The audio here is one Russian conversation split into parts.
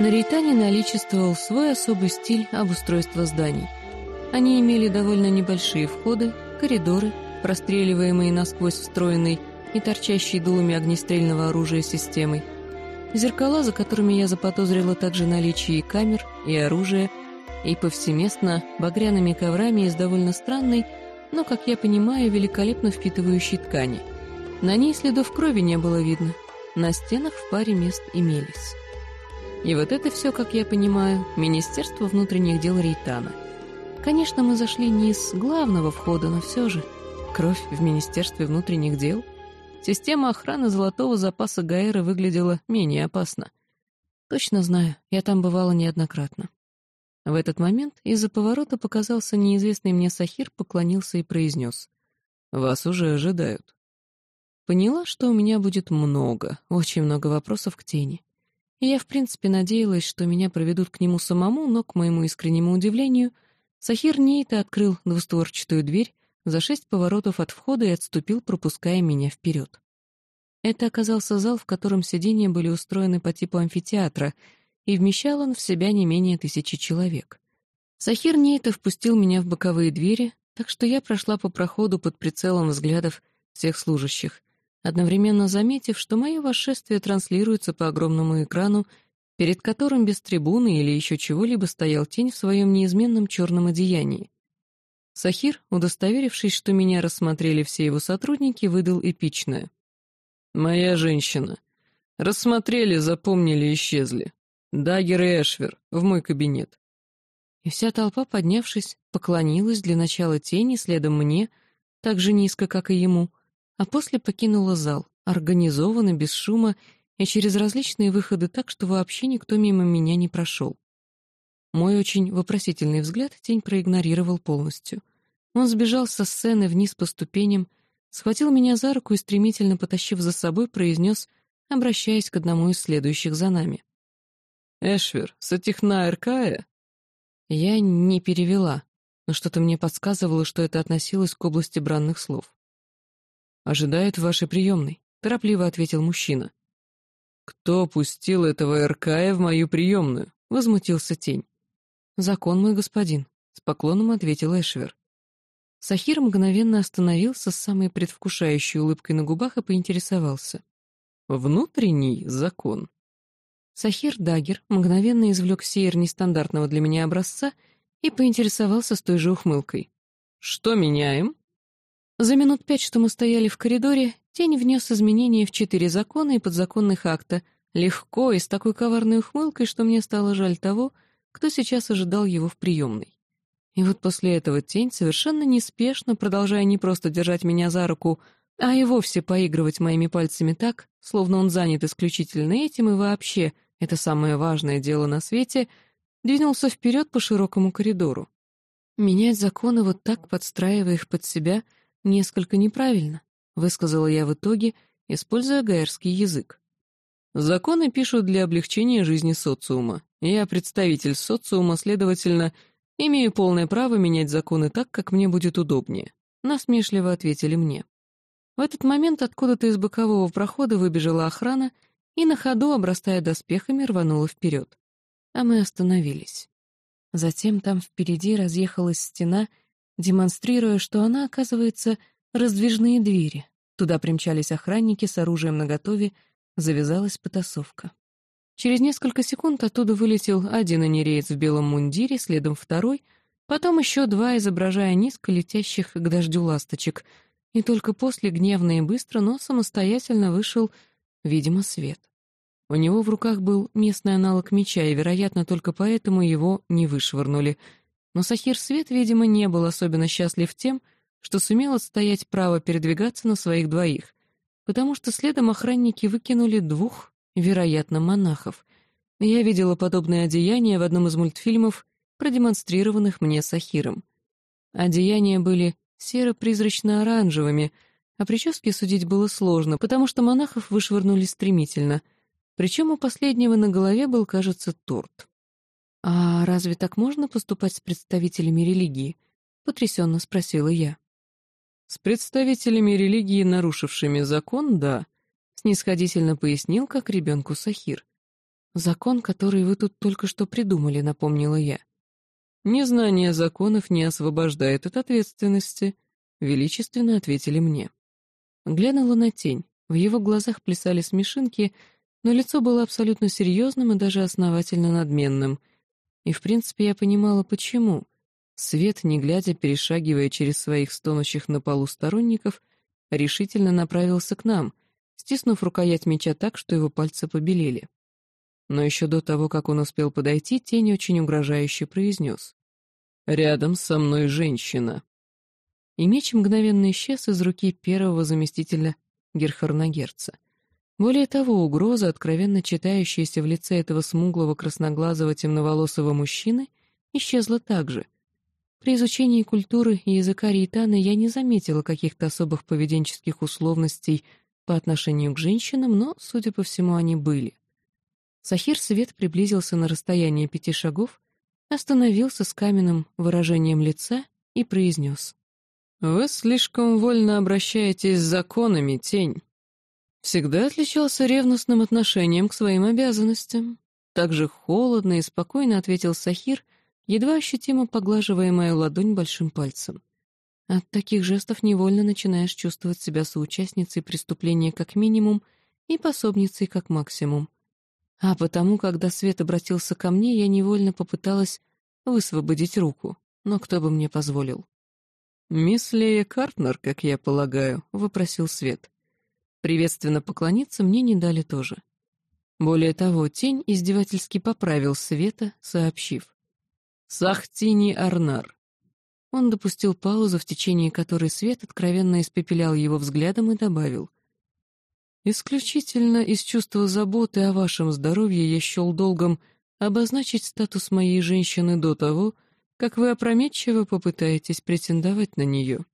На Рейтане наличествовал свой особый стиль обустройства зданий. Они имели довольно небольшие входы, коридоры, простреливаемые насквозь встроенной и торчащей дулами огнестрельного оружия системой, зеркала, за которыми я заподозрила также наличие и камер, и оружия, и повсеместно багряными коврами из довольно странной, но, как я понимаю, великолепно впитывающей ткани. На ней следов крови не было видно, на стенах в паре мест имелись. И вот это все, как я понимаю, Министерство внутренних дел Рейтана. Конечно, мы зашли не из главного входа, но все же кровь в Министерстве внутренних дел. Система охраны золотого запаса Гаэра выглядела менее опасно. Точно знаю, я там бывала неоднократно. В этот момент из-за поворота показался неизвестный мне Сахир, поклонился и произнес. «Вас уже ожидают». Поняла, что у меня будет много, очень много вопросов к тени. И я, в принципе, надеялась, что меня проведут к нему самому, но, к моему искреннему удивлению, Сахир Нейта открыл двустворчатую дверь за шесть поворотов от входа и отступил, пропуская меня вперед. Это оказался зал, в котором сиденья были устроены по типу амфитеатра, и вмещал он в себя не менее тысячи человек. Сахир Нейта впустил меня в боковые двери, так что я прошла по проходу под прицелом взглядов всех служащих, одновременно заметив, что мое восшествие транслируется по огромному экрану, перед которым без трибуны или еще чего-либо стоял тень в своем неизменном черном одеянии. Сахир, удостоверившись, что меня рассмотрели все его сотрудники, выдал эпичное. «Моя женщина. Рассмотрели, запомнили, исчезли. Дагер и Эшвер, в мой кабинет». И вся толпа, поднявшись, поклонилась для начала тени, следом мне, так же низко, как и ему — а после покинула зал, организованно, без шума и через различные выходы так, что вообще никто мимо меня не прошел. Мой очень вопросительный взгляд тень проигнорировал полностью. Он сбежал со сцены вниз по ступеням, схватил меня за руку и, стремительно потащив за собой, произнес, обращаясь к одному из следующих за нами. «Эшвер, сатихна Эркая?» Я не перевела, но что-то мне подсказывало, что это относилось к области бранных слов. «Ожидают в вашей приемной», — торопливо ответил мужчина. «Кто пустил этого Эркая в мою приемную?» — возмутился тень. «Закон, мой господин», — с поклоном ответил Эшвер. Сахир мгновенно остановился с самой предвкушающей улыбкой на губах и поинтересовался. «Внутренний закон». Сахир Дагер мгновенно извлек сейер нестандартного для меня образца и поинтересовался с той же ухмылкой. «Что меняем?» За минут пять, что мы стояли в коридоре, тень внес изменения в четыре закона и подзаконных акта, легко и с такой коварной ухмылкой, что мне стало жаль того, кто сейчас ожидал его в приемной. И вот после этого тень совершенно неспешно, продолжая не просто держать меня за руку, а и вовсе поигрывать моими пальцами так, словно он занят исключительно этим и вообще, это самое важное дело на свете, двинулся вперед по широкому коридору. Менять законы вот так, подстраивая их под себя — «Несколько неправильно», — высказала я в итоге, используя гаэрский язык. «Законы пишут для облегчения жизни социума. Я представитель социума, следовательно, имею полное право менять законы так, как мне будет удобнее», — насмешливо ответили мне. В этот момент откуда-то из бокового прохода выбежала охрана и на ходу, обрастая доспехами, рванула вперед. А мы остановились. Затем там впереди разъехалась стена — демонстрируя, что она, оказывается, раздвижные двери. Туда примчались охранники с оружием наготове, завязалась потасовка. Через несколько секунд оттуда вылетел один анереец в белом мундире, следом второй, потом еще два, изображая низко летящих к дождю ласточек, и только после гневно и быстро, но самостоятельно вышел, видимо, свет. У него в руках был местный аналог меча, и, вероятно, только поэтому его не вышвырнули — но Сахир Свет, видимо, не был особенно счастлив тем, что сумел отстоять право передвигаться на своих двоих, потому что следом охранники выкинули двух, вероятно, монахов. Я видела подобное одеяние в одном из мультфильмов, продемонстрированных мне Сахиром. Одеяния были серо-призрачно-оранжевыми, а прически судить было сложно, потому что монахов вышвырнули стремительно, причем у последнего на голове был, кажется, торт. «А разве так можно поступать с представителями религии?» — потрясенно спросила я. «С представителями религии, нарушившими закон, да», — снисходительно пояснил, как ребенку Сахир. «Закон, который вы тут только что придумали», — напомнила я. «Незнание законов не освобождает от ответственности», — величественно ответили мне. Глянула на тень. В его глазах плясали смешинки, но лицо было абсолютно серьезным и даже основательно надменным. И, в принципе, я понимала, почему. Свет, не глядя, перешагивая через своих стонущих на полу сторонников, решительно направился к нам, стиснув рукоять меча так, что его пальцы побелели. Но еще до того, как он успел подойти, тень очень угрожающе произнес. «Рядом со мной женщина». И меч мгновенно исчез из руки первого заместителя Герхарнагерца. Более того, угроза, откровенно читающаяся в лице этого смуглого красноглазого темноволосого мужчины, исчезла также. При изучении культуры и языка Рейтана я не заметила каких-то особых поведенческих условностей по отношению к женщинам, но, судя по всему, они были. Сахир Свет приблизился на расстояние пяти шагов, остановился с каменным выражением лица и произнес. «Вы слишком вольно обращаетесь с законами, тень. Всегда отличался ревностным отношением к своим обязанностям». Также холодно и спокойно ответил Сахир, едва ощутимо поглаживая мою ладонь большим пальцем. От таких жестов невольно начинаешь чувствовать себя соучастницей преступления как минимум и пособницей как максимум. А потому, когда Свет обратился ко мне, я невольно попыталась высвободить руку, но кто бы мне позволил? «Мисс Лея Картнер, как я полагаю», — выпросил Свет. Приветственно поклониться мне не дали тоже. Более того, тень издевательски поправил Света, сообщив. «Сахтини Арнар». Он допустил паузу, в течение которой Свет откровенно испепелял его взглядом и добавил — Исключительно из чувства заботы о вашем здоровье я счел долгом обозначить статус моей женщины до того, как вы опрометчиво попытаетесь претендовать на нее.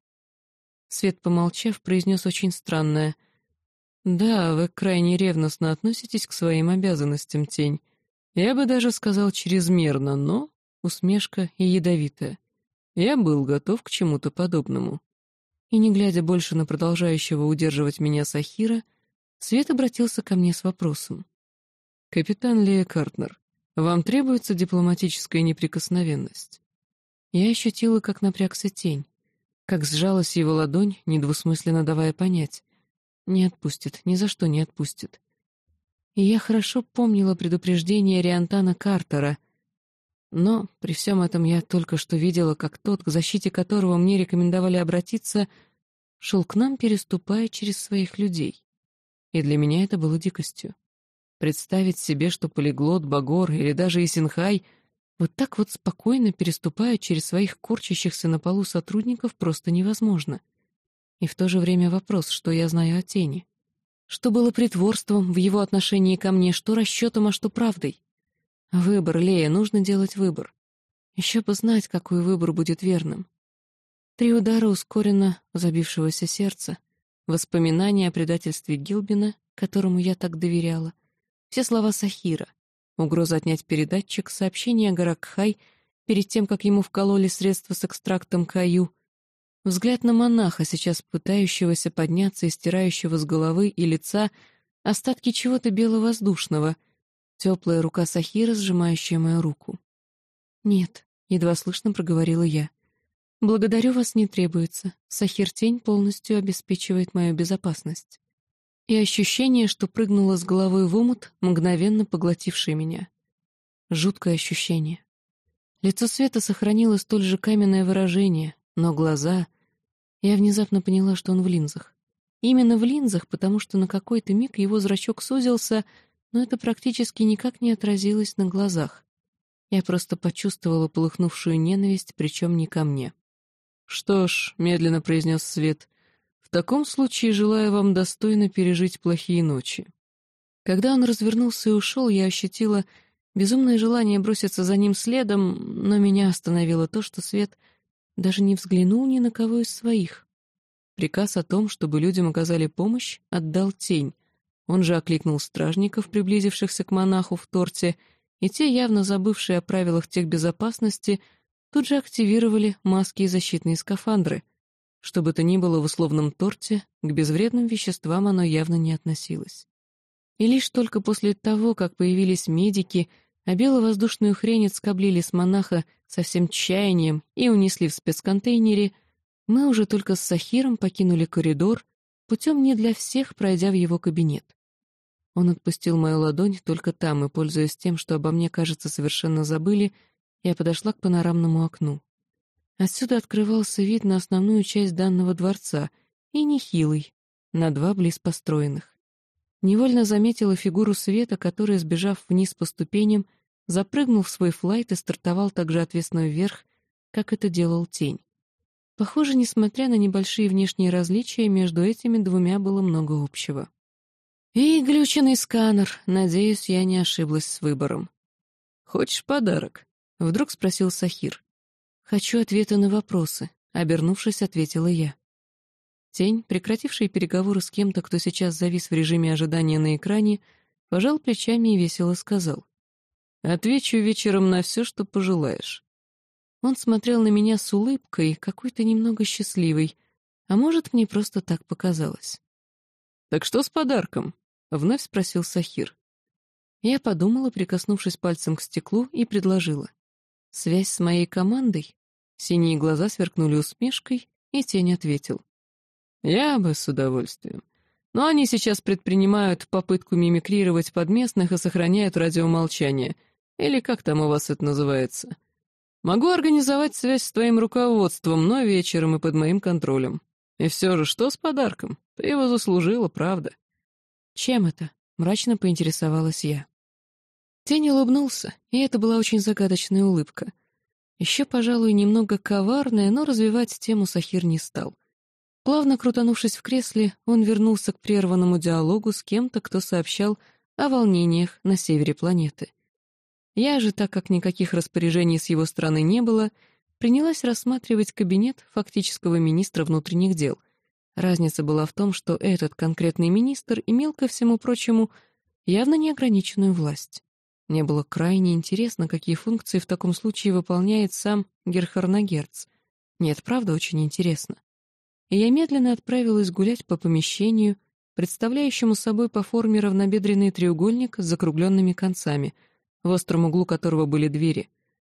Свет, помолчав, произнес очень странное. «Да, вы крайне ревностно относитесь к своим обязанностям, тень. Я бы даже сказал чрезмерно, но...» Усмешка и ядовитая. Я был готов к чему-то подобному. И, не глядя больше на продолжающего удерживать меня Сахира, — Свет обратился ко мне с вопросом. «Капитан Лея Картнер, вам требуется дипломатическая неприкосновенность?» Я ощутила, как напрягся тень, как сжалась его ладонь, недвусмысленно давая понять. Не отпустит, ни за что не отпустит. И я хорошо помнила предупреждение Риантана Картера, но при всем этом я только что видела, как тот, к защите которого мне рекомендовали обратиться, шел к нам, переступая через своих людей и для меня это было дикостью. Представить себе, что полиглот, Багор или даже Исинхай вот так вот спокойно переступают через своих корчащихся на полу сотрудников просто невозможно. И в то же время вопрос, что я знаю о тени. Что было притворством в его отношении ко мне, что расчетом, а что правдой? Выбор, Лея, нужно делать выбор. Еще бы знать, какой выбор будет верным. Три удара ускоренно забившегося сердца, Воспоминания о предательстве Гилбина, которому я так доверяла. Все слова Сахира. Угроза отнять передатчик, сообщение Гаракхай перед тем, как ему вкололи средства с экстрактом Каю. Взгляд на монаха, сейчас пытающегося подняться и стирающего с головы и лица остатки чего-то беловоздушного. Теплая рука Сахира, сжимающая мою руку. «Нет», — едва слышно проговорила я. «Благодарю вас не требуется. Сахир-тень полностью обеспечивает мою безопасность». И ощущение, что прыгнуло с головой в омут, мгновенно поглотивший меня. Жуткое ощущение. Лицо Света сохранило столь же каменное выражение, но глаза... Я внезапно поняла, что он в линзах. Именно в линзах, потому что на какой-то миг его зрачок сузился, но это практически никак не отразилось на глазах. Я просто почувствовала полыхнувшую ненависть, причем не ко мне. «Что ж», — медленно произнес Свет, — «в таком случае желаю вам достойно пережить плохие ночи». Когда он развернулся и ушел, я ощутила безумное желание броситься за ним следом, но меня остановило то, что Свет даже не взглянул ни на кого из своих. Приказ о том, чтобы людям оказали помощь, отдал тень. Он же окликнул стражников, приблизившихся к монаху в торте, и те, явно забывшие о правилах техбезопасности, тут же активировали маски и защитные скафандры. Что бы то ни было в условном торте, к безвредным веществам оно явно не относилось. И лишь только после того, как появились медики, а беловоздушную хрень отскоблили с монаха со всем чаянием и унесли в спецконтейнере, мы уже только с Сахиром покинули коридор, путем не для всех, пройдя в его кабинет. Он отпустил мою ладонь только там, и, пользуясь тем, что обо мне, кажется, совершенно забыли, я подошла к панорамному окну. Отсюда открывался вид на основную часть данного дворца, и нехилый, на два близ построенных. Невольно заметила фигуру света, который, сбежав вниз по ступеням, запрыгнул в свой флайт и стартовал так же отвесно вверх, как это делал тень. Похоже, несмотря на небольшие внешние различия, между этими двумя было много общего. И глюченный сканер. Надеюсь, я не ошиблась с выбором. «Хочешь подарок?» — вдруг спросил Сахир. «Хочу ответы на вопросы», — обернувшись, ответила я. Тень, прекративший переговоры с кем-то, кто сейчас завис в режиме ожидания на экране, пожал плечами и весело сказал. «Отвечу вечером на все, что пожелаешь». Он смотрел на меня с улыбкой, какой-то немного счастливой, а может, мне просто так показалось. «Так что с подарком?» — вновь спросил Сахир. Я подумала, прикоснувшись пальцем к стеклу, и предложила. «Связь с моей командой?» Синие глаза сверкнули усмешкой, и тень ответил. Я бы с удовольствием. Но они сейчас предпринимают попытку мимикрировать под местных и сохраняют радиомолчание. Или как там у вас это называется? Могу организовать связь с твоим руководством, но вечером и под моим контролем. И все же, что с подарком? Ты его заслужила, правда. Чем это? Мрачно поинтересовалась я. Тень улыбнулся, и это была очень загадочная улыбка. Еще, пожалуй, немного коварная, но развивать тему Сахир не стал — Плавно крутанувшись в кресле, он вернулся к прерванному диалогу с кем-то, кто сообщал о волнениях на севере планеты. Я же, так как никаких распоряжений с его стороны не было, принялась рассматривать кабинет фактического министра внутренних дел. Разница была в том, что этот конкретный министр имел, ко всему прочему, явно неограниченную власть. Мне было крайне интересно, какие функции в таком случае выполняет сам Герхарнагерц. Нет, правда, очень интересно и я медленно отправилась гулять по помещению, представляющему собой по форме равнобедренный треугольник с закругленными концами, в остром углу которого были двери,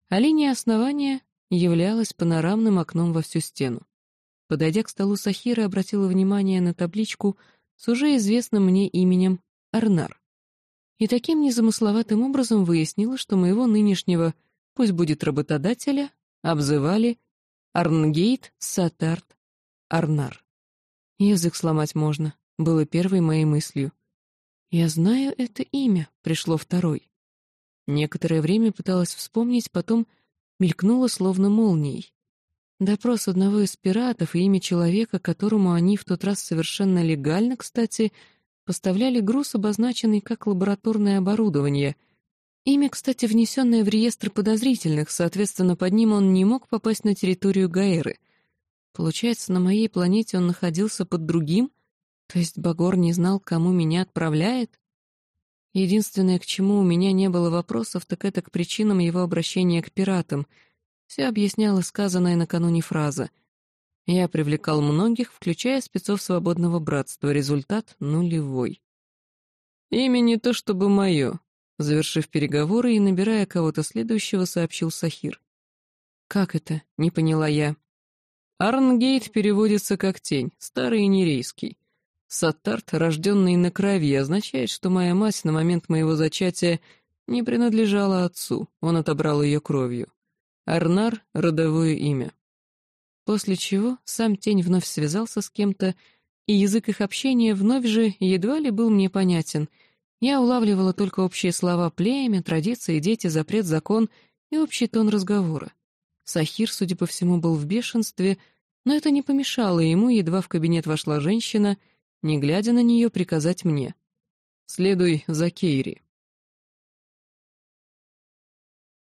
а линия основания являлась панорамным окном во всю стену. Подойдя к столу Сахира, обратила внимание на табличку с уже известным мне именем Арнар. И таким незамысловатым образом выяснила, что моего нынешнего, пусть будет работодателя, обзывали Арнгейт Сатарт Арнар. Язык сломать можно, было первой моей мыслью. Я знаю это имя, пришло второй. Некоторое время пыталась вспомнить, потом мелькнуло словно молнией. Допрос одного из пиратов и имя человека, которому они в тот раз совершенно легально, кстати, поставляли груз, обозначенный как лабораторное оборудование. Имя, кстати, внесенное в реестр подозрительных, соответственно, под ним он не мог попасть на территорию Гаэры. Получается, на моей планете он находился под другим? То есть Багор не знал, кому меня отправляет? Единственное, к чему у меня не было вопросов, так это к причинам его обращения к пиратам. Все объясняла сказанная накануне фраза. Я привлекал многих, включая спецов свободного братства. Результат нулевой. «Имя не то чтобы мое», — завершив переговоры и набирая кого-то следующего, сообщил Сахир. «Как это?» — не поняла я. Арнгейт переводится как тень, старый и нерейский. Саттарт, рожденный на крови, означает, что моя мать на момент моего зачатия не принадлежала отцу, он отобрал ее кровью. Арнар — родовое имя. После чего сам тень вновь связался с кем-то, и язык их общения вновь же едва ли был мне понятен. Я улавливала только общие слова племя, традиции, дети, запрет, закон и общий тон разговора. Сахир, судя по всему, был в бешенстве, но это не помешало ему, едва в кабинет вошла женщина, не глядя на нее, приказать мне. «Следуй за Кейри».